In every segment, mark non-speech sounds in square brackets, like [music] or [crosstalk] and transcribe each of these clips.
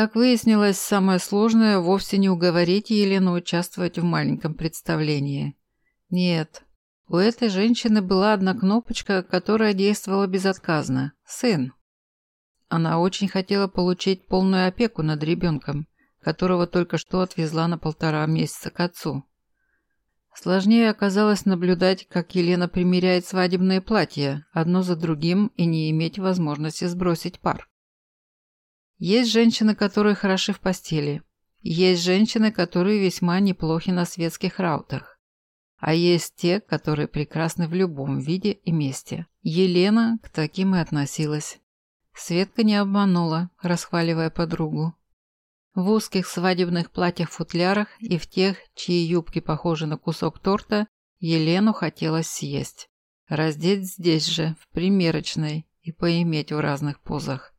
Как выяснилось, самое сложное вовсе не уговорить Елену участвовать в маленьком представлении. Нет, у этой женщины была одна кнопочка, которая действовала безотказно – сын. Она очень хотела получить полную опеку над ребенком, которого только что отвезла на полтора месяца к отцу. Сложнее оказалось наблюдать, как Елена примеряет свадебное платье, одно за другим, и не иметь возможности сбросить пар. Есть женщины, которые хороши в постели. Есть женщины, которые весьма неплохи на светских раутах. А есть те, которые прекрасны в любом виде и месте. Елена к таким и относилась. Светка не обманула, расхваливая подругу. В узких свадебных платьях-футлярах и в тех, чьи юбки похожи на кусок торта, Елену хотелось съесть. Раздеть здесь же, в примерочной, и поиметь в разных позах.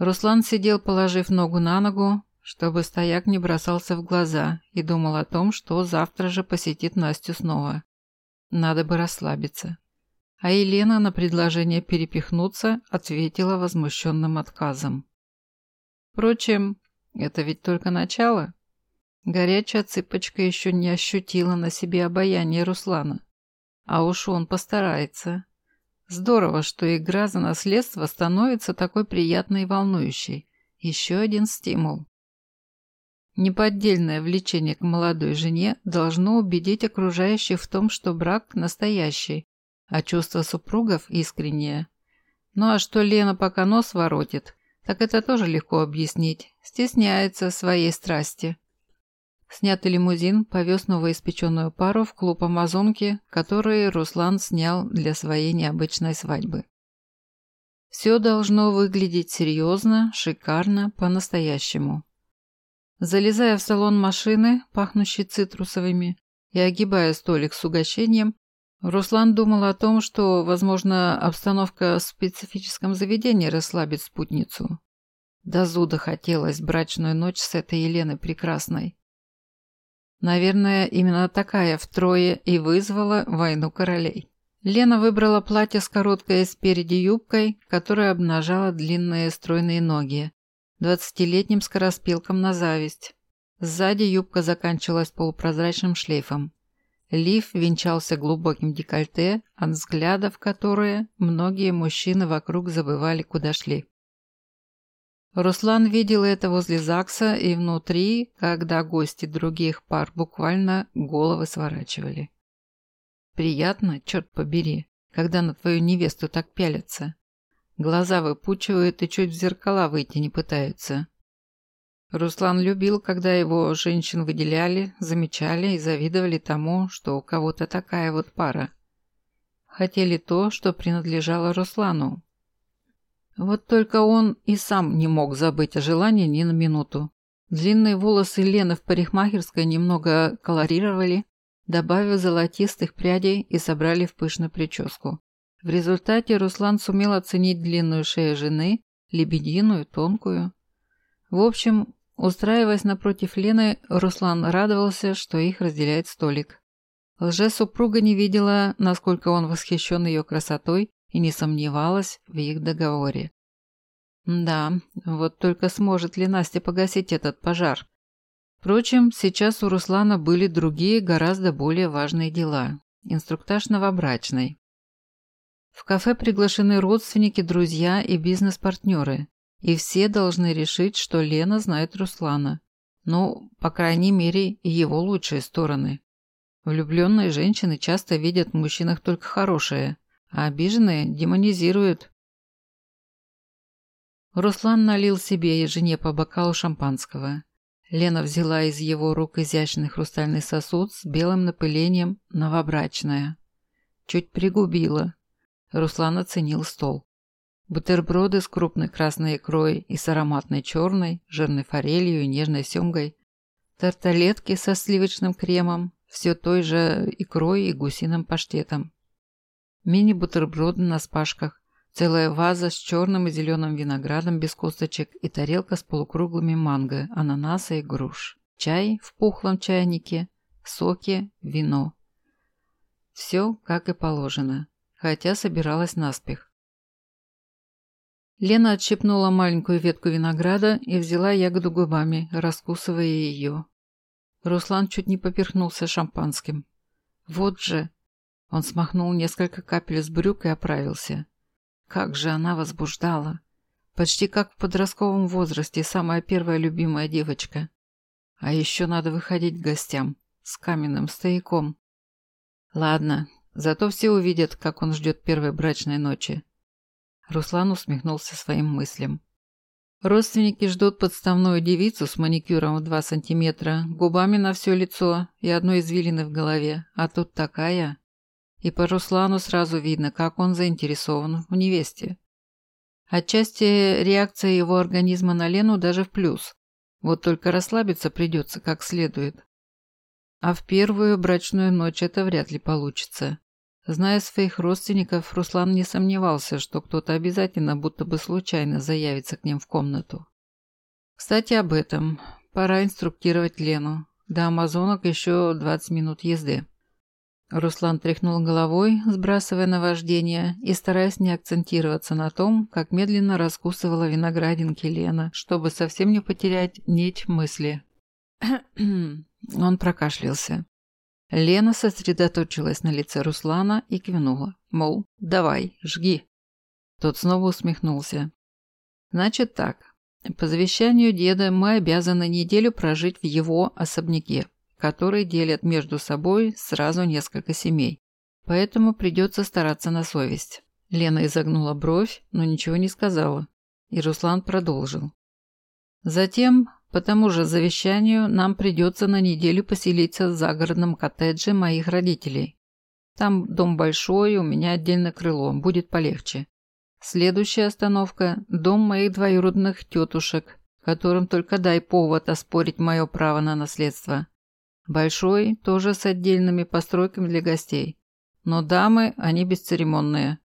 Руслан сидел, положив ногу на ногу, чтобы стояк не бросался в глаза, и думал о том, что завтра же посетит Настю снова. Надо бы расслабиться. А Елена на предложение перепихнуться ответила возмущенным отказом. Впрочем, это ведь только начало. Горячая цыпочка еще не ощутила на себе обаяние Руслана. А уж он постарается. Здорово, что игра за наследство становится такой приятной и волнующей. Еще один стимул. Неподдельное влечение к молодой жене должно убедить окружающих в том, что брак настоящий, а чувство супругов искреннее. Ну а что Лена пока нос воротит, так это тоже легко объяснить. Стесняется своей страсти. Снятый лимузин повез новоиспеченную пару в клуб Амазонки, который Руслан снял для своей необычной свадьбы. Все должно выглядеть серьезно, шикарно, по-настоящему. Залезая в салон машины, пахнущий цитрусовыми, и огибая столик с угощением, Руслан думал о том, что, возможно, обстановка в специфическом заведении расслабит спутницу. До зуда хотелось брачную ночь с этой Еленой Прекрасной. Наверное, именно такая втрое и вызвала войну королей. Лена выбрала платье с короткой спереди юбкой, которая обнажала длинные стройные ноги, двадцатилетним скороспелкам на зависть. Сзади юбка заканчивалась полупрозрачным шлейфом. Лиф венчался глубоким декольте, от взглядов которые многие мужчины вокруг забывали, куда шли. Руслан видел это возле ЗАГСа и внутри, когда гости других пар буквально головы сворачивали. Приятно, черт побери, когда на твою невесту так пялятся. Глаза выпучивают и чуть в зеркала выйти не пытаются. Руслан любил, когда его женщин выделяли, замечали и завидовали тому, что у кого-то такая вот пара. Хотели то, что принадлежало Руслану. Вот только он и сам не мог забыть о желании ни на минуту. Длинные волосы Лены в парикмахерской немного колорировали, добавив золотистых прядей и собрали в пышную прическу. В результате Руслан сумел оценить длинную шею жены, лебединую, тонкую. В общем, Устраиваясь напротив Лены, Руслан радовался, что их разделяет столик. Лже-супруга не видела, насколько он восхищен ее красотой и не сомневалась в их договоре. Да, вот только сможет ли Настя погасить этот пожар? Впрочем, сейчас у Руслана были другие, гораздо более важные дела. Инструктаж новобрачной. В кафе приглашены родственники, друзья и бизнес-партнеры. И все должны решить, что Лена знает Руслана. Ну, по крайней мере, его лучшие стороны. Влюбленные женщины часто видят в мужчинах только хорошее, а обиженные демонизируют. Руслан налил себе и жене по бокалу шампанского. Лена взяла из его рук изящный хрустальный сосуд с белым напылением новобрачная. Чуть пригубила. Руслан оценил стол. Бутерброды с крупной красной икрой и с ароматной черной, жирной форелью и нежной семгой. Тарталетки со сливочным кремом, все той же икрой и гусиным паштетом. Мини-бутерброды на спашках, целая ваза с черным и зеленым виноградом без косточек и тарелка с полукруглыми манго, ананаса и груш. Чай в пухлом чайнике, соки, вино. Все как и положено, хотя собиралась наспех. Лена отщепнула маленькую ветку винограда и взяла ягоду губами, раскусывая ее. Руслан чуть не поперхнулся шампанским. Вот же! Он смахнул несколько капель с брюк и оправился. Как же она возбуждала! Почти как в подростковом возрасте самая первая любимая девочка. А еще надо выходить к гостям с каменным стояком. Ладно, зато все увидят, как он ждет первой брачной ночи. Руслан усмехнулся своим мыслям. Родственники ждут подставную девицу с маникюром в два сантиметра, губами на все лицо и одной извилины в голове, а тут такая. И по Руслану сразу видно, как он заинтересован в невесте. Отчасти реакция его организма на Лену даже в плюс. Вот только расслабиться придется как следует. А в первую брачную ночь это вряд ли получится. Зная своих родственников, Руслан не сомневался, что кто-то обязательно, будто бы случайно, заявится к ним в комнату. Кстати, об этом. Пора инструктировать Лену. До Амазонок еще 20 минут езды. Руслан тряхнул головой, сбрасывая наваждение и стараясь не акцентироваться на том, как медленно раскусывала виноградинки Лена, чтобы совсем не потерять нить мысли. [clears throat] Он прокашлялся. Лена сосредоточилась на лице Руслана и кивнула, мол, давай, жги. Тот снова усмехнулся. Значит так, по завещанию деда мы обязаны неделю прожить в его особняке, который делят между собой сразу несколько семей. Поэтому придется стараться на совесть. Лена изогнула бровь, но ничего не сказала. И Руслан продолжил. Затем по тому же завещанию нам придется на неделю поселиться в загородном коттедже моих родителей. Там дом большой, у меня отдельно крыло, будет полегче. Следующая остановка – дом моих двоюродных тетушек, которым только дай повод оспорить мое право на наследство. Большой, тоже с отдельными постройками для гостей. Но дамы, они бесцеремонные.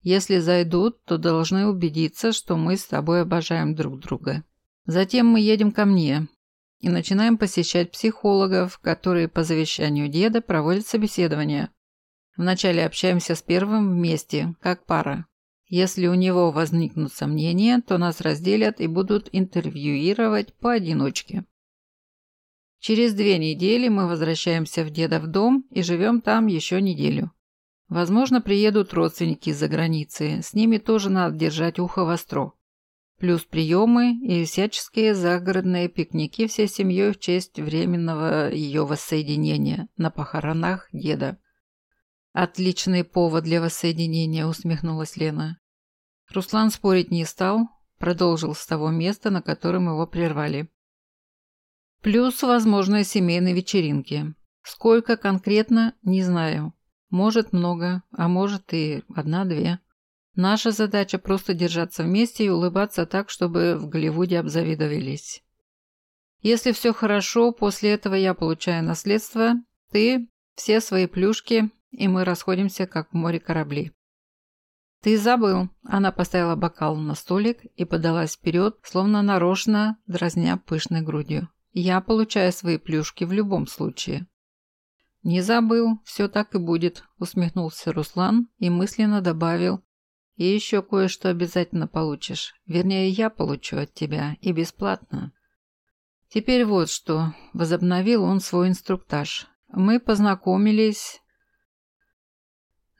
Если зайдут, то должны убедиться, что мы с тобой обожаем друг друга. Затем мы едем ко мне и начинаем посещать психологов, которые по завещанию деда проводят собеседования. Вначале общаемся с первым вместе, как пара. Если у него возникнут сомнения, то нас разделят и будут интервьюировать поодиночке. Через две недели мы возвращаемся в деда в дом и живем там еще неделю. Возможно, приедут родственники из-за границы, с ними тоже надо держать ухо востро плюс приемы и всяческие загородные пикники всей семьей в честь временного ее воссоединения на похоронах деда. «Отличный повод для воссоединения», — усмехнулась Лена. Руслан спорить не стал, продолжил с того места, на котором его прервали. Плюс возможные семейные вечеринки. Сколько конкретно, не знаю. Может много, а может и одна-две. Наша задача просто держаться вместе и улыбаться так, чтобы в Голливуде обзавидовались. Если все хорошо, после этого я получаю наследство, ты, все свои плюшки, и мы расходимся, как в море корабли. «Ты забыл!» Она поставила бокал на столик и подалась вперед, словно нарочно, дразня пышной грудью. «Я получаю свои плюшки в любом случае». «Не забыл, все так и будет», усмехнулся Руслан и мысленно добавил, и еще кое-что обязательно получишь. Вернее, я получу от тебя. И бесплатно. Теперь вот что. Возобновил он свой инструктаж. Мы познакомились...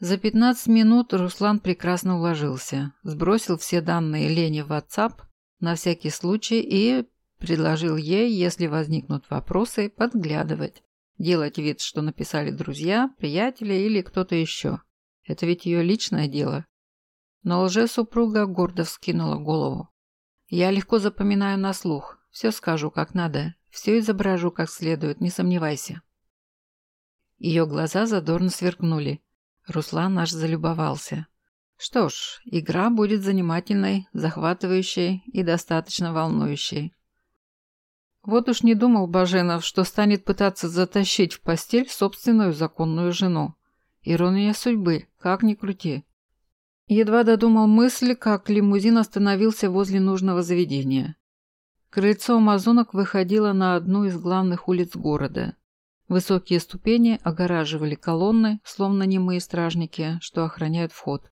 За 15 минут Руслан прекрасно уложился. Сбросил все данные Лене в WhatsApp на всякий случай и предложил ей, если возникнут вопросы, подглядывать. Делать вид, что написали друзья, приятели или кто-то еще. Это ведь ее личное дело. Но лже-супруга гордо вскинула голову. «Я легко запоминаю на слух. Все скажу, как надо. Все изображу, как следует, не сомневайся». Ее глаза задорно сверкнули. Руслан аж залюбовался. Что ж, игра будет занимательной, захватывающей и достаточно волнующей. Вот уж не думал Баженов, что станет пытаться затащить в постель собственную законную жену. Ирония судьбы, как ни крути. Едва додумал мысль, как лимузин остановился возле нужного заведения. Крыльцо амазонок выходило на одну из главных улиц города. Высокие ступени огораживали колонны, словно немые стражники, что охраняют вход.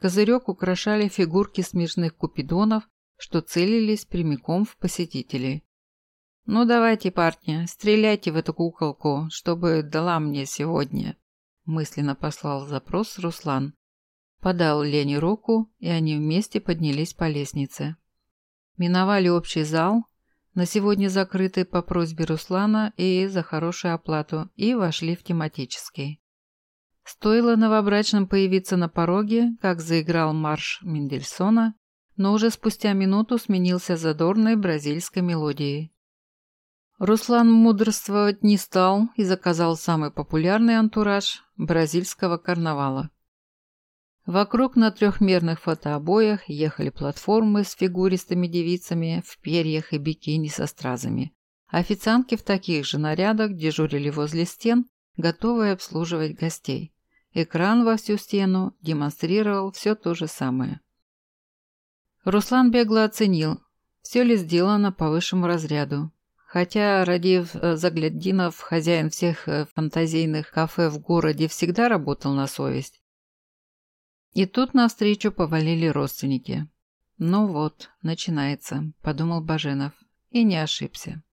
Козырек украшали фигурки смешных купидонов, что целились прямиком в посетителей. «Ну давайте, парни, стреляйте в эту куколку, чтобы дала мне сегодня», мысленно послал запрос Руслан. Подал Лене руку, и они вместе поднялись по лестнице. Миновали общий зал, на сегодня закрытый по просьбе Руслана и за хорошую оплату, и вошли в тематический. Стоило новобрачным появиться на пороге, как заиграл марш Мендельсона, но уже спустя минуту сменился задорной бразильской мелодией. Руслан мудрствовать не стал и заказал самый популярный антураж бразильского карнавала. Вокруг на трехмерных фотообоях ехали платформы с фигуристыми девицами в перьях и бикини со стразами. Официантки в таких же нарядах дежурили возле стен, готовые обслуживать гостей. Экран во всю стену демонстрировал все то же самое. Руслан бегло оценил, все ли сделано по высшему разряду. Хотя Радив э, Загляддинов, хозяин всех э, фантазийных кафе в городе, всегда работал на совесть, и тут навстречу повалили родственники. «Ну вот, начинается», – подумал Баженов. И не ошибся.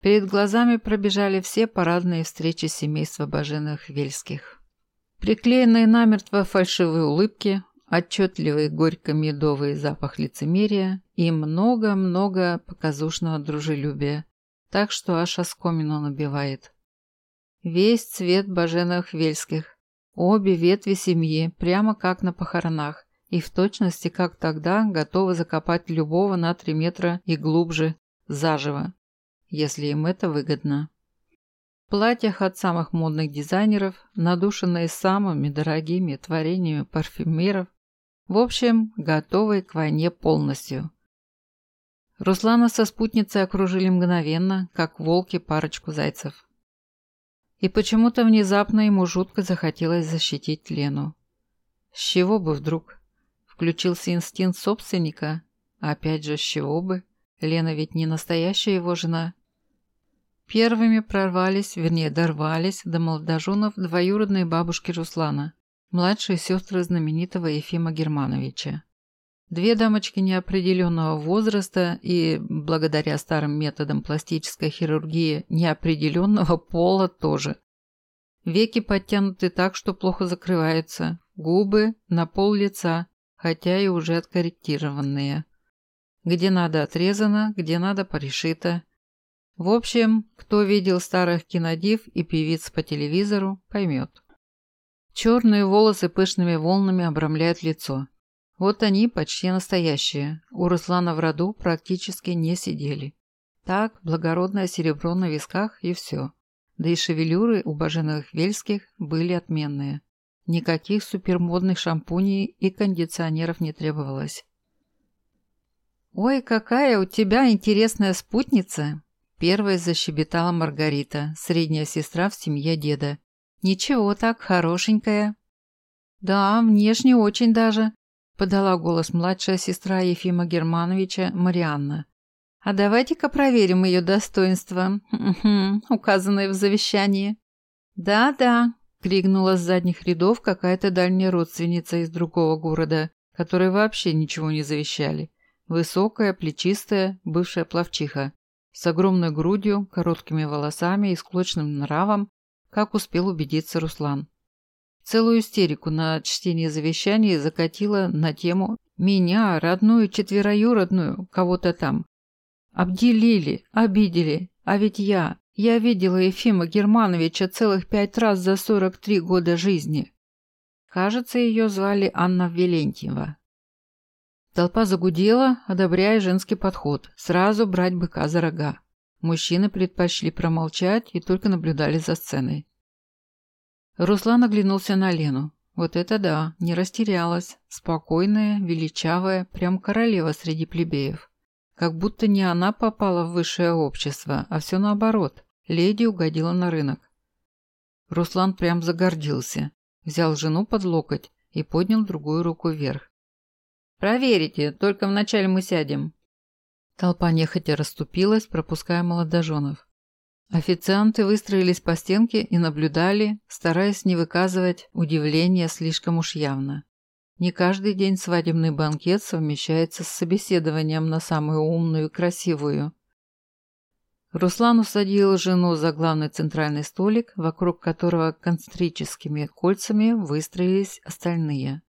Перед глазами пробежали все парадные встречи семейства Баженых-Вельских. Приклеенные намертво фальшивые улыбки, отчетливый горько-медовый запах лицемерия и много-много показушного дружелюбия, так что аж оскомину набивает. Весь цвет Баженых-Вельских, Обе ветви семьи, прямо как на похоронах, и в точности, как тогда, готовы закопать любого на три метра и глубже, заживо, если им это выгодно. В платьях от самых модных дизайнеров, надушенные самыми дорогими творениями парфюмеров, в общем, готовые к войне полностью. Руслана со спутницей окружили мгновенно, как волки парочку зайцев. И почему-то внезапно ему жутко захотелось защитить Лену. С чего бы вдруг? Включился инстинкт собственника. опять же, с чего бы? Лена ведь не настоящая его жена. Первыми прорвались, вернее, дорвались до молодоженов двоюродные бабушки Руслана, младшие сестры знаменитого Ефима Германовича. Две дамочки неопределенного возраста и, благодаря старым методам пластической хирургии, неопределенного пола тоже. Веки подтянуты так, что плохо закрываются, губы на пол лица, хотя и уже откорректированные. Где надо отрезано, где надо порешито. В общем, кто видел старых кинодив и певиц по телевизору, поймет. Черные волосы пышными волнами обрамляют лицо. Вот они почти настоящие. У Руслана в роду практически не сидели. Так, благородное серебро на висках и все. Да и шевелюры у боженых вельских были отменные. Никаких супермодных шампуней и кондиционеров не требовалось. «Ой, какая у тебя интересная спутница!» Первая защебетала Маргарита, средняя сестра в семье деда. «Ничего так, хорошенькая». «Да, внешне очень даже подала голос младшая сестра Ефима Германовича Марианна. «А давайте-ка проверим ее достоинства, [laughs] указанные в завещании». «Да-да», — крикнула с задних рядов какая-то дальняя родственница из другого города, которые вообще ничего не завещали. Высокая, плечистая, бывшая плавчиха, с огромной грудью, короткими волосами и склочным нравом, как успел убедиться Руслан. Целую истерику на чтение завещаний закатила на тему «Меня, родную четвероюродную, кого-то там». Обделили, обидели, а ведь я, я видела Ефима Германовича целых пять раз за 43 года жизни. Кажется, ее звали Анна Велентьева. Толпа загудела, одобряя женский подход. Сразу брать быка за рога. Мужчины предпочли промолчать и только наблюдали за сценой. Руслан оглянулся на Лену. Вот это да, не растерялась. Спокойная, величавая, прям королева среди плебеев. Как будто не она попала в высшее общество, а все наоборот. Леди угодила на рынок. Руслан прям загордился. Взял жену под локоть и поднял другую руку вверх. «Проверите, только вначале мы сядем». Толпа нехотя расступилась, пропуская молодоженов. Официанты выстроились по стенке и наблюдали, стараясь не выказывать удивления слишком уж явно. Не каждый день свадебный банкет совмещается с собеседованием на самую умную и красивую. Руслан усадил жену за главный центральный столик, вокруг которого концентрическими кольцами выстроились остальные.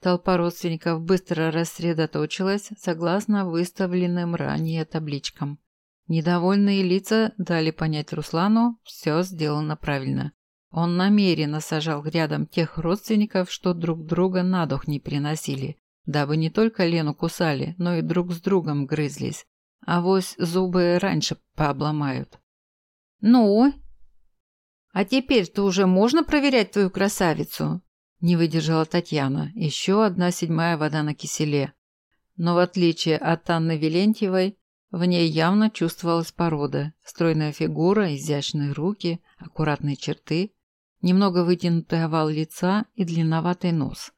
Толпа родственников быстро рассредоточилась согласно выставленным ранее табличкам. Недовольные лица дали понять Руслану, все сделано правильно. Он намеренно сажал рядом тех родственников, что друг друга на дух не переносили, дабы не только Лену кусали, но и друг с другом грызлись. А вось зубы раньше пообломают. «Ну? А теперь-то уже можно проверять твою красавицу?» Не выдержала Татьяна. Еще одна седьмая вода на киселе. Но в отличие от Анны Велентьевой, в ней явно чувствовалась порода. Стройная фигура, изящные руки, аккуратные черты, немного вытянутый овал лица и длинноватый нос.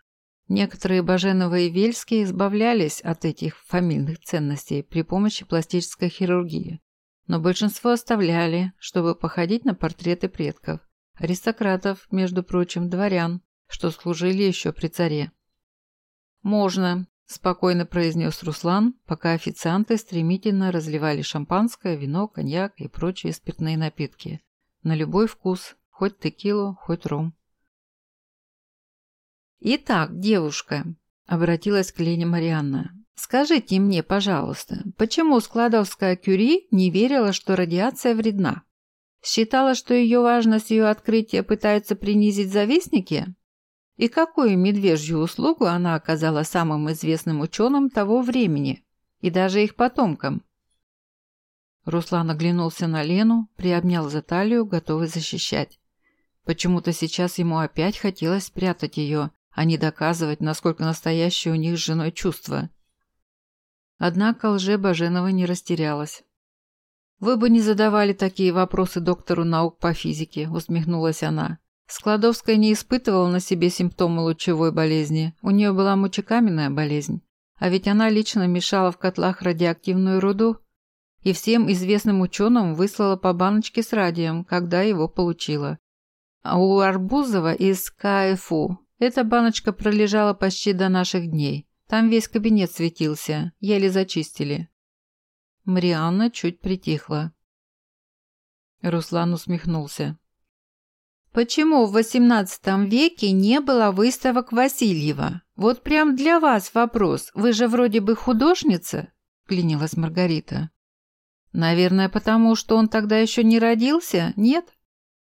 Некоторые Баженовы и Вельские избавлялись от этих фамильных ценностей при помощи пластической хирургии, но большинство оставляли, чтобы походить на портреты предков, аристократов, между прочим, дворян, что служили еще при царе. «Можно», – спокойно произнес Руслан, пока официанты стремительно разливали шампанское, вино, коньяк и прочие спиртные напитки. На любой вкус, хоть текилу, хоть ром. «Итак, девушка», – обратилась к Лене Марианна, – «скажите мне, пожалуйста, почему Складовская Кюри не верила, что радиация вредна? Считала, что ее важность ее открытия пытаются принизить завистники?» И какую медвежью услугу она оказала самым известным ученым того времени и даже их потомкам? Руслан оглянулся на Лену, приобнял за талию, готовый защищать. Почему-то сейчас ему опять хотелось спрятать ее, а не доказывать, насколько настоящее у них с женой чувство. Однако лже-Баженова не растерялась. «Вы бы не задавали такие вопросы доктору наук по физике», — усмехнулась она. Складовская не испытывала на себе симптомы лучевой болезни. У нее была мочекаменная болезнь. А ведь она лично мешала в котлах радиоактивную руду и всем известным ученым выслала по баночке с радием, когда его получила. А у Арбузова из КФУ эта баночка пролежала почти до наших дней. Там весь кабинет светился, еле зачистили. Марианна чуть притихла. Руслан усмехнулся. Почему в XVIII веке не было выставок Васильева? Вот прям для вас вопрос. Вы же вроде бы художница, клянилась Маргарита. Наверное, потому что он тогда еще не родился, нет?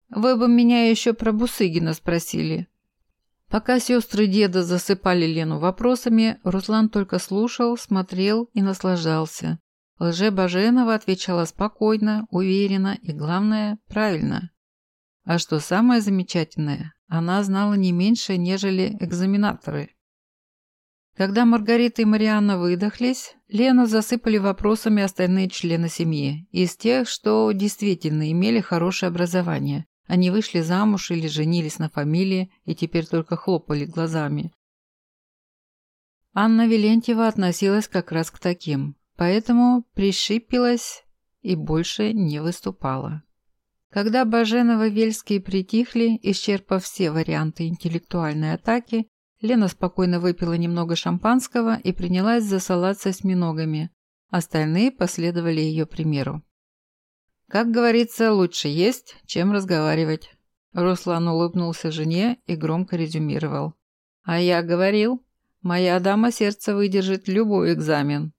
Вы бы меня еще про Бусыгина спросили. Пока сестры деда засыпали Лену вопросами, Руслан только слушал, смотрел и наслаждался. Лже-Баженова отвечала спокойно, уверенно и, главное, правильно. А что самое замечательное, она знала не меньше, нежели экзаменаторы. Когда Маргарита и Марианна выдохлись, Лену засыпали вопросами остальные члены семьи, из тех, что действительно имели хорошее образование. Они вышли замуж или женились на фамилии и теперь только хлопали глазами. Анна Велентьева относилась как раз к таким, поэтому пришипилась и больше не выступала. Когда Баженова-Вельские притихли, исчерпав все варианты интеллектуальной атаки, Лена спокойно выпила немного шампанского и принялась за салат с осьминогами. Остальные последовали ее примеру. Как говорится, лучше есть, чем разговаривать. Руслан улыбнулся жене и громко резюмировал. А я говорил, моя дама сердца выдержит любой экзамен.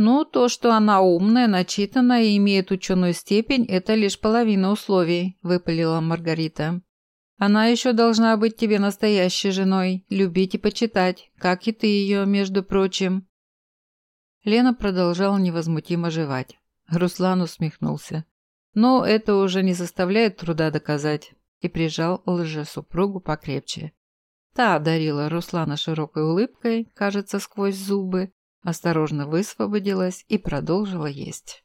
Ну, то, что она умная, начитанная и имеет ученую степень, это лишь половина условий, выпалила Маргарита. Она еще должна быть тебе настоящей женой, любить и почитать, как и ты ее, между прочим. Лена продолжала невозмутимо жевать. Руслан усмехнулся. Но это уже не заставляет труда доказать. И прижал лже-супругу покрепче. Та одарила Руслана широкой улыбкой, кажется, сквозь зубы, осторожно высвободилась и продолжила есть.